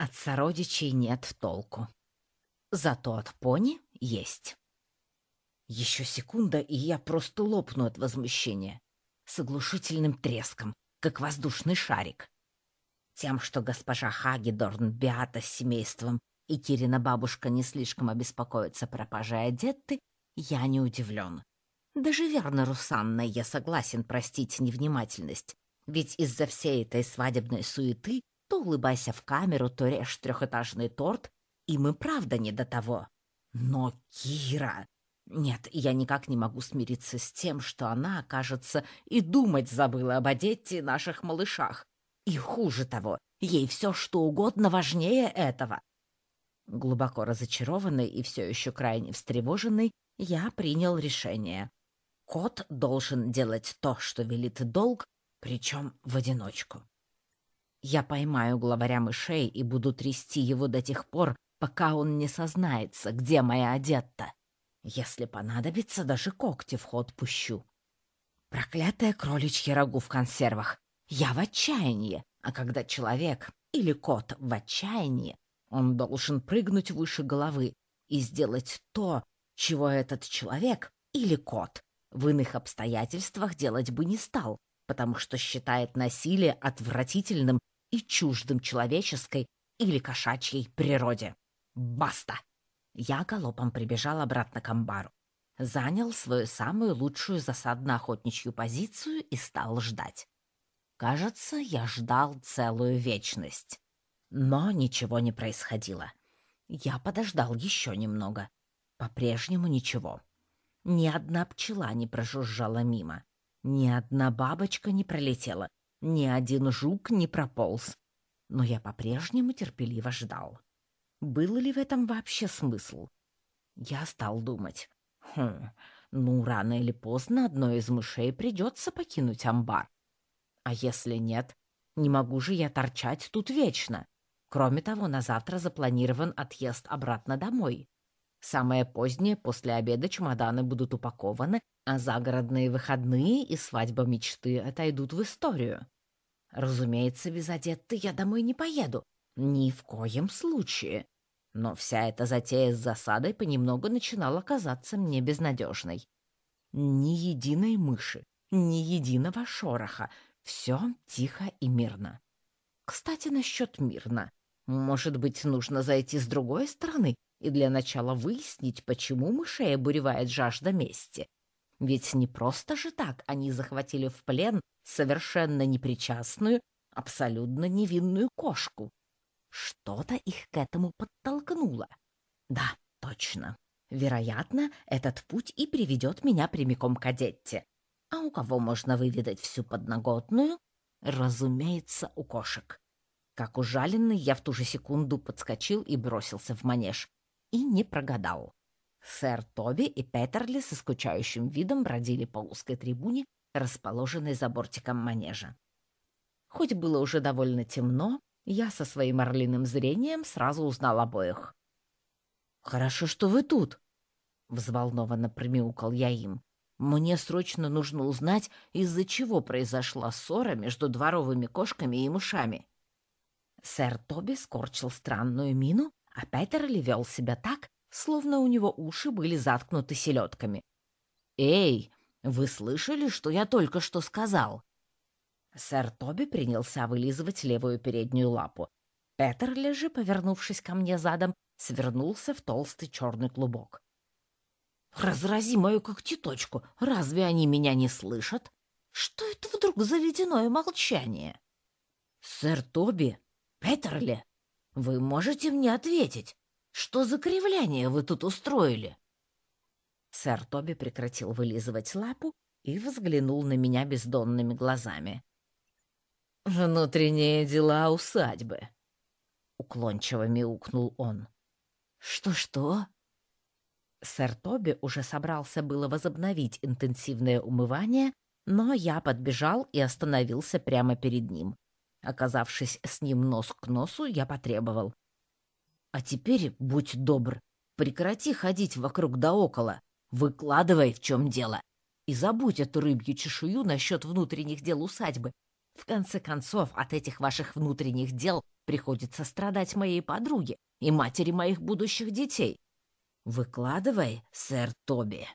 От сородичей нет толку. Зато от пони есть. Еще секунда, и я просто лопну от возмущения. С оглушительным треском, как воздушный шарик. Тем, что госпожа Хагедорн Беата с семейством и Кирина бабушка не слишком обеспокоятся пропажей Адетты, я не удивлен. Даже Вернеру с Анной я согласен простить невнимательность, ведь из-за всей этой свадебной суеты то улыбайся в камеру, то режь трехэтажный торт, им и правда не до того. Но Кира... Нет, я никак не могу смириться с тем, что она, кажется, и думать забыла об Одетте наших малышах. И хуже того, ей все что угодно важнее этого. Глубоко разочарованный и все еще крайне встревоженный, я принял решение. Кот должен делать то, что велит долг, причем в одиночку. Я поймаю главаря мышей и буду трясти его до тех пор, пока он не сознается, где моя одетта. Если понадобится, даже когти в ход пущу. Проклятое кроличье рагу в консервах. Я в отчаянии, а когда человек или кот в отчаянии, он должен прыгнуть выше головы и сделать то, чего этот человек или кот в иных обстоятельствах делать бы не стал, потому что считает насилие отвратительным и чуждым человеческой или кошачьей природе. Баста! Я галопом прибежал обратно к амбару, занял свою самую лучшую засадно-охотничью позицию и стал ждать. Кажется, я ждал целую вечность. Но ничего не происходило. Я подождал еще немного. По-прежнему ничего. Ни одна пчела не прожужжала мимо. Ни одна бабочка не пролетела. Ни один жук не прополз. Но я по-прежнему терпеливо ждал. Был ли в этом вообще смысл? Я стал думать. Хм, ну, рано или поздно одной из мышей придется покинуть амбар. А если нет, не могу же я торчать тут вечно. Кроме того, на завтра запланирован отъезд обратно домой. Самое позднее, после обеда, чемоданы будут упакованы, а загородные выходные и свадьба мечты отойдут в историю. Разумеется, без одетты я домой не поеду. Ни в коем случае. Но вся эта затея с засадой понемногу начинала казаться мне безнадежной. Ни единой мыши, ни единого шороха. Все тихо и мирно. Кстати, насчет мирно. Может быть, нужно зайти с другой стороны и для начала выяснить, почему мышей обуревает жажда мести. Ведь не просто же так они захватили в плен совершенно непричастную, абсолютно невинную кошку. Что-то их к этому подтолкнуло. Да, точно. Вероятно, этот путь и приведет меня прямиком к Адетте. А у кого можно выведать всю подноготную? Разумеется, у кошек. Как ужаленный, я в ту же секунду подскочил и бросился в манеж. И не прогадал. Сэр Тоби и Петерли со скучающим видом бродили по узкой трибуне, расположенной за бортиком манежа. Хоть было уже довольно темно, я со своим орлиным зрением сразу узнал обоих. «Хорошо, что вы тут!» — взволнованно промяукал я им. «Мне срочно нужно узнать, из-за чего произошла ссора между дворовыми кошками и мышами». Сэр Тоби скорчил странную мину, а Петерли вел себя так, словно у него уши были заткнуты селедками. «Эй, вы слышали, что я только что сказал?» Сэр Тоби принялся вылизывать левую переднюю лапу. Петерли же, повернувшись ко мне задом, свернулся в толстый черный клубок. «Разрази мою когтеточку! Разве они меня не слышат? Что это вдруг за ледяное молчание?» «Сэр Тоби, Петерли, вы можете мне ответить, что за кривляние вы тут устроили?» Сэр Тоби прекратил вылизывать лапу и взглянул на меня бездонными глазами. «Внутренние дела усадьбы», — уклончиво мяукнул он. «Что-что?» Сэр Тоби уже собрался было возобновить интенсивное умывание, но я подбежал и остановился прямо перед ним. Оказавшись с ним нос к носу, я потребовал. «А теперь, будь добр, прекрати ходить вокруг да около, выкладывай, в чем дело, и забудь эту рыбью чешую насчет внутренних дел усадьбы. В конце концов, от этих ваших внутренних дел приходится страдать моей подруге и матери моих будущих детей. Выкладывай, сэр Тоби.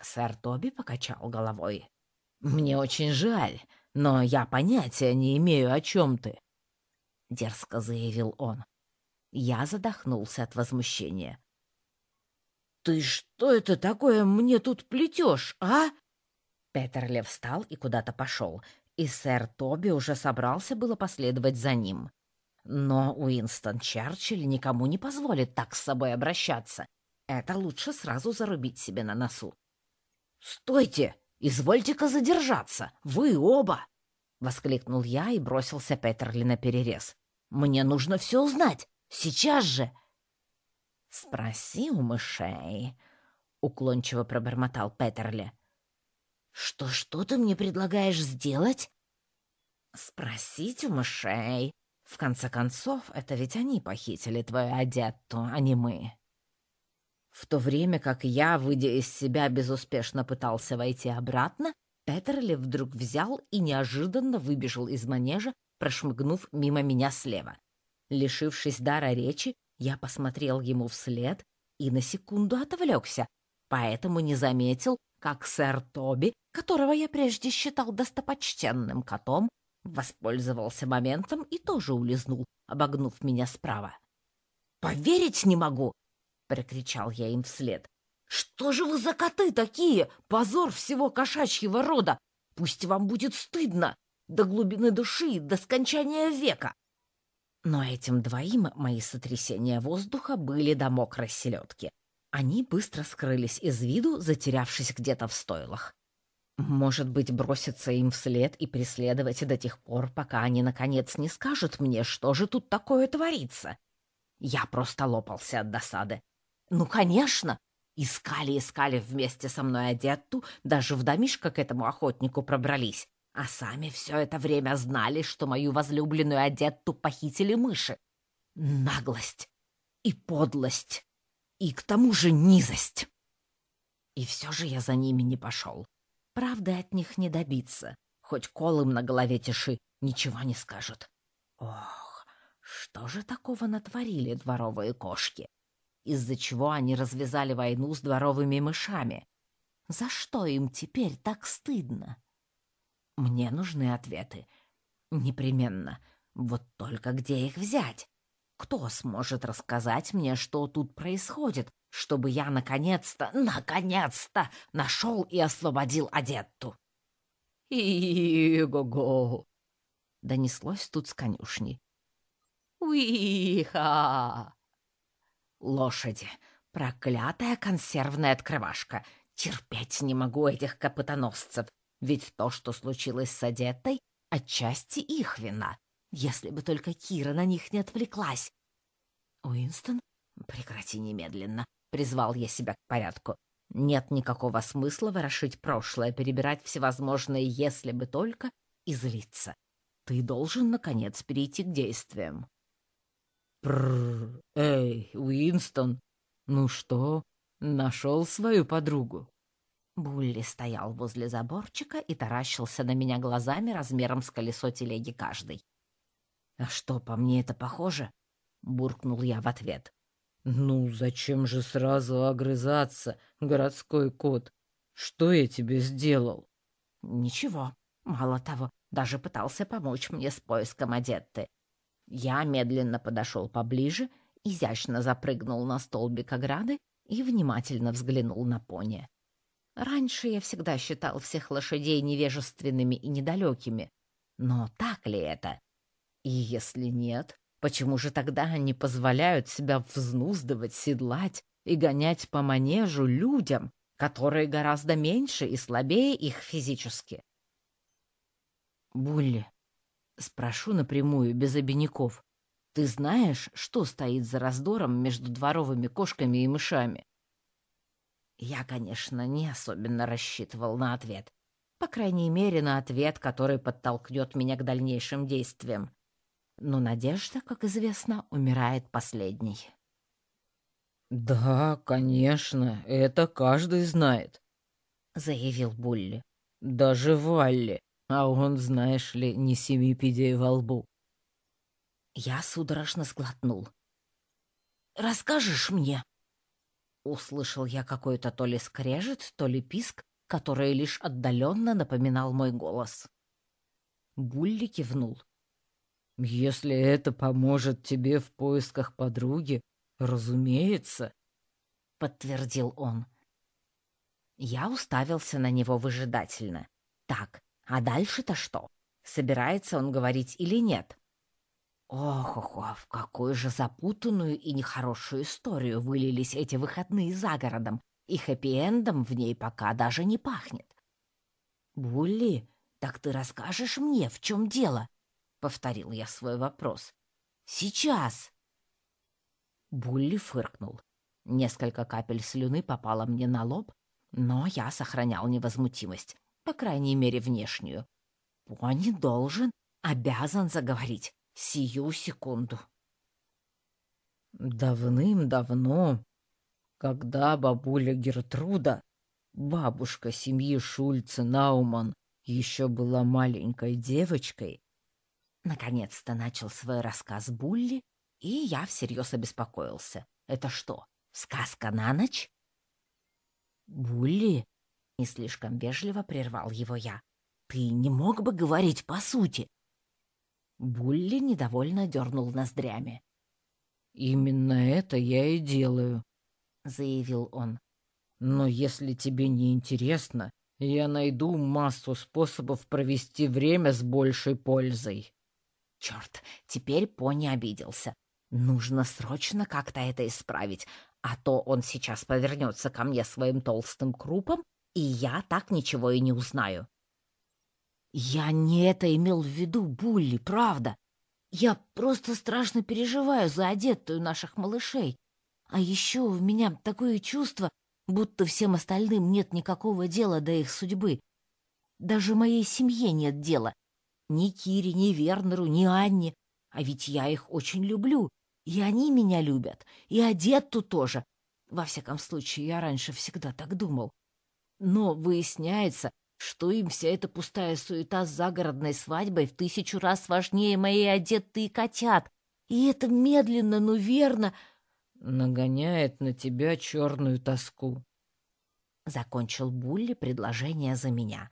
Сэр Тоби покачал головой. Мне очень жаль, но я понятия не имею, о чем ты. Дерзко заявил он. Я задохнулся от возмущения. «Ты что это такое мне тут плетешь, а?» Петерли встал и куда-то пошел, и сэр Тоби уже собрался было последовать за ним. Но Уинстон Черчилль никому не позволит так с собой обращаться. Это лучше сразу зарубить себе на носу. «Стойте! Извольте-ка задержаться! Вы оба!» — воскликнул я и бросился Петерли на перерез. «Мне нужно все узнать! Сейчас же!» «Спроси у мышей», — уклончиво пробормотал Петерли. «Что-что ты мне предлагаешь сделать?» «Спросить у мышей. В конце концов, это ведь они похитили твою одетту, а не мы». В то время как я, выйдя из себя, безуспешно пытался войти обратно, Петерли вдруг взял и неожиданно выбежал из манежа, прошмыгнув мимо меня слева. Лишившись дара речи, я посмотрел ему вслед и на секунду отвлекся, поэтому не заметил, как сэр Тоби, которого я прежде считал достопочтенным котом, воспользовался моментом и тоже улизнул, обогнув меня справа. «Поверить не могу!» — прокричал я им вслед. «Что же вы за коты такие? Позор всего кошачьего рода! Пусть вам будет стыдно! До глубины души, до скончания века!» Но этим двоим мои сотрясения воздуха были до мокрой селедки. Они быстро скрылись из виду, затерявшись где-то в стойлах. Может быть, броситься им вслед и преследовать до тех пор, пока они, наконец, не скажут мне, что же тут такое творится. Я просто лопался от досады. Ну, конечно! Искали-искали вместе со мной одетту, даже в домишко к этому охотнику пробрались а сами все это время знали, что мою возлюбленную одетту похитили мыши. Наглость и подлость, и к тому же низость. И все же я за ними не пошел. Правды от них не добиться, хоть колым на голове тиши, ничего не скажут. Ох, что же такого натворили дворовые кошки? Из-за чего они развязали войну с дворовыми мышами? За что им теперь так стыдно? Мне нужны ответы. Непременно. Вот только где их взять? Кто сможет рассказать мне, что тут происходит, чтобы я наконец-то, наконец-то нашел и освободил Адетту? «И-го-го!» — донеслось тут с конюшни. «Уиха!» «Лошади! Проклятая консервная открывашка! Терпеть не могу этих копытоносцев! Ведь то, что случилось с Одеттой, отчасти их вина. Если бы только Кира на них не отвлеклась. Уинстон, прекрати немедленно. Призвал я себя к порядку. Нет никакого смысла ворошить прошлое, перебирать всевозможные «если бы только» и злиться. Ты должен, наконец, перейти к действиям. Прррр, эй, Уинстон, ну что, нашел свою подругу? Булли стоял возле заборчика и таращился на меня глазами размером с колесо телеги каждый. «А что, по мне это похоже?» — буркнул я в ответ. «Ну, зачем же сразу огрызаться, городской кот? Что я тебе сделал?» «Ничего. Мало того, даже пытался помочь мне с поиском Адетты. Я медленно подошел поближе, изящно запрыгнул на столбик ограды и внимательно взглянул на пони. Раньше я всегда считал всех лошадей невежественными и недалекими. Но так ли это? И если нет, почему же тогда они позволяют себя взнуздывать, седлать и гонять по манежу людям, которые гораздо меньше и слабее их физически? Булли, спрошу напрямую, без обиняков, ты знаешь, что стоит за раздором между дворовыми кошками и мышами? Я, конечно, не особенно рассчитывал на ответ. По крайней мере, на ответ, который подтолкнет меня к дальнейшим действиям. Но надежда, как известно, умирает последней. «Да, конечно, это каждый знает», — заявил Булли. «Даже Валли, а он, знаешь ли, не семи пидей во лбу». Я судорожно сглотнул. «Расскажешь мне?» Услышал я какой-то то ли скрежет, то ли писк, который лишь отдаленно напоминал мой голос. Булли кивнул. «Если это поможет тебе в поисках подруги, разумеется», — подтвердил он. Я уставился на него выжидательно. «Так, а дальше-то что? Собирается он говорить или нет?» Ох-ох, в какую же запутанную и нехорошую историю вылились эти выходные за городом, и хэппи-эндом в ней пока даже не пахнет. «Булли, так ты расскажешь мне, в чем дело?» — повторил я свой вопрос. «Сейчас!» Булли фыркнул. Несколько капель слюны попало мне на лоб, но я сохранял невозмутимость, по крайней мере, внешнюю. Пони должен, обязан заговорить, сию секунду. Давным-давно, когда бабуля Гертруда, бабушка семьи Шульца Науман, еще была маленькой девочкой, наконец-то начал свой рассказ Булли, и я всерьез обеспокоился. Это что, сказка на ночь? Булли, не слишком вежливо прервал его я. Ты не мог бы говорить по сути? Булли недовольно дернул ноздрями. «Именно это я и делаю», — заявил он. «Но если тебе не интересно, я найду массу способов провести время с большей пользой». Черт, теперь пони обиделся. Нужно срочно как-то это исправить, а то он сейчас повернется ко мне своим толстым крупом, и я так ничего и не узнаю. Я не это имел в виду, Булли, правда. Я просто страшно переживаю за одетую наших малышей. А еще у меня такое чувство, будто всем остальным нет никакого дела до их судьбы. Даже моей семье нет дела. Ни Кире, ни Вернеру, ни Анне. А ведь я их очень люблю, и они меня любят, и Одетту тоже. Во всяком случае, я раньше всегда так думал. Но выясняется, что им вся эта пустая суета с загородной свадьбой в тысячу раз важнее моей одетые котят. И это медленно, но верно нагоняет на тебя черную тоску. Закончил Булли предложение за меня.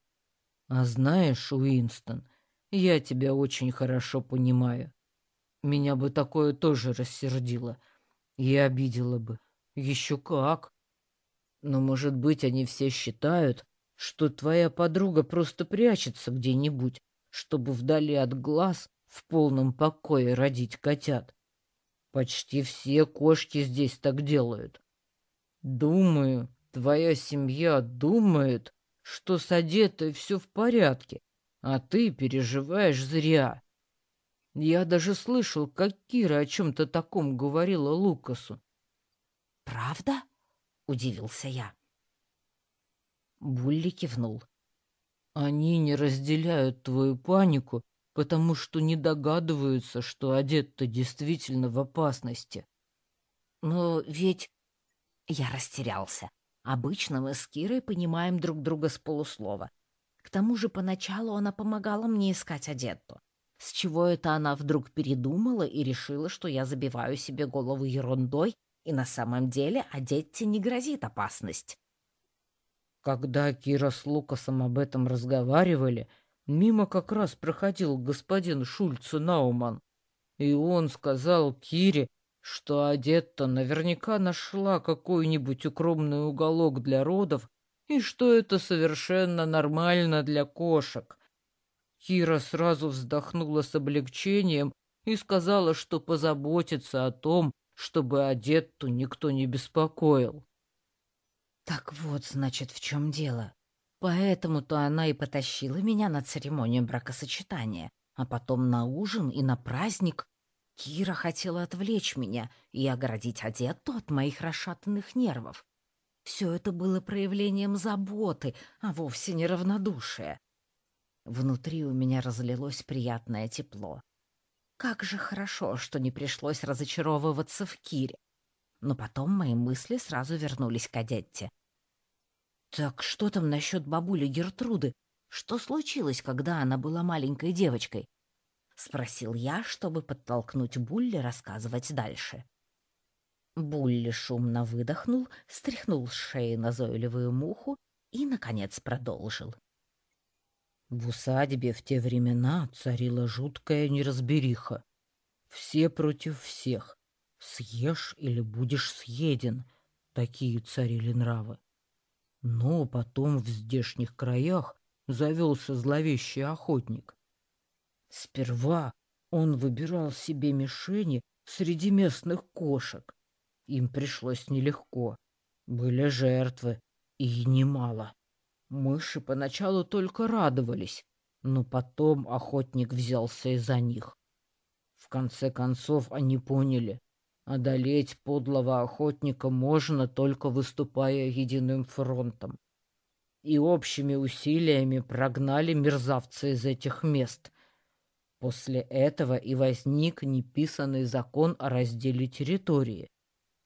А знаешь, Уинстон, я тебя очень хорошо понимаю. Меня бы такое тоже рассердило и обидело бы. Еще как. Но, может быть, они все считают, что твоя подруга просто прячется где-нибудь, чтобы вдали от глаз в полном покое родить котят. Почти все кошки здесь так делают. Думаю, твоя семья думает, что с одетой все в порядке, а ты переживаешь зря. Я даже слышал, как Кира о чем-то таком говорила Лукасу. «Правда?» — удивился я. Булли кивнул. «Они не разделяют твою панику, потому что не догадываются, что одет-то действительно в опасности». «Но ведь...» Я растерялся. Обычно мы с Кирой понимаем друг друга с полуслова. К тому же поначалу она помогала мне искать одетту. С чего это она вдруг передумала и решила, что я забиваю себе голову ерундой, и на самом деле одетте не грозит опасность? Когда Кира с Лукасом об этом разговаривали, мимо как раз проходил господин Шульце Науман, и он сказал Кире, что Одетта наверняка нашла какой-нибудь укромный уголок для родов и что это совершенно нормально для кошек. Кира сразу вздохнула с облегчением и сказала, что позаботится о том, чтобы Одетту никто не беспокоил. Так вот, значит, в чем дело. Поэтому-то она и потащила меня на церемонию бракосочетания, а потом на ужин и на праздник. Кира хотела отвлечь меня и оградить одетту от моих расшатанных нервов. Все это было проявлением заботы, а вовсе не равнодушия. Внутри у меня разлилось приятное тепло. Как же хорошо, что не пришлось разочаровываться в Кире но потом мои мысли сразу вернулись к Адетте. «Так что там насчет бабули Гертруды? Что случилось, когда она была маленькой девочкой?» — спросил я, чтобы подтолкнуть Булли рассказывать дальше. Булли шумно выдохнул, стряхнул с шеи назойливую муху и, наконец, продолжил. В усадьбе в те времена царила жуткая неразбериха. Все против всех. Съешь или будешь съеден. Такие царили нравы. Но потом в здешних краях завелся зловещий охотник. Сперва он выбирал себе мишени среди местных кошек. Им пришлось нелегко. Были жертвы, и немало. Мыши поначалу только радовались, но потом охотник взялся из-за них. В конце концов они поняли, одолеть подлого охотника можно только выступая единым фронтом. И общими усилиями прогнали мерзавца из этих мест. После этого и возник неписанный закон о разделе территории,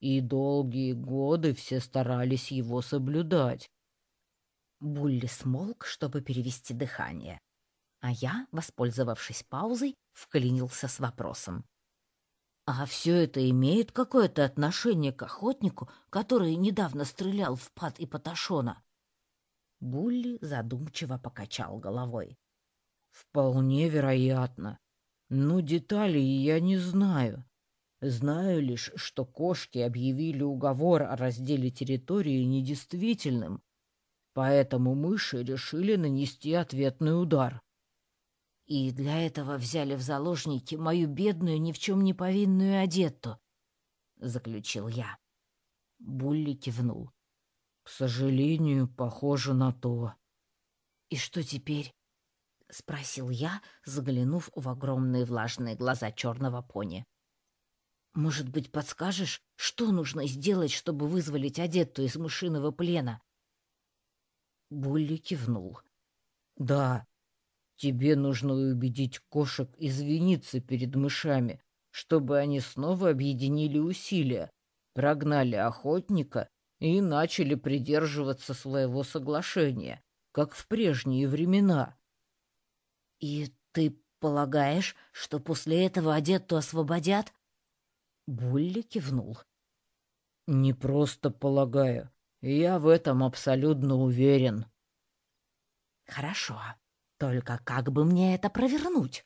и долгие годы все старались его соблюдать. Булли смолк, чтобы перевести дыхание. А я, воспользовавшись паузой, вклинился с вопросом. «А все это имеет какое-то отношение к охотнику, который недавно стрелял в Пат и Паташона?» Булли задумчиво покачал головой. «Вполне вероятно. Но деталей я не знаю. Знаю лишь, что кошки объявили уговор о разделе территории недействительным, поэтому мыши решили нанести ответный удар. И для этого взяли в заложники мою бедную, ни в чем не повинную одетту, — заключил я. Булли кивнул. — К сожалению, похоже на то. — И что теперь? — спросил я, заглянув в огромные влажные глаза черного пони. — Может быть, подскажешь, что нужно сделать, чтобы вызволить одетту из мышиного плена? Булли кивнул. «Да, тебе нужно убедить кошек извиниться перед мышами, чтобы они снова объединили усилия, прогнали охотника и начали придерживаться своего соглашения, как в прежние времена». «И ты полагаешь, что после этого одетту освободят?» Булли кивнул. «Не просто полагаю. Я в этом абсолютно уверен. Хорошо. Только как бы мне это провернуть?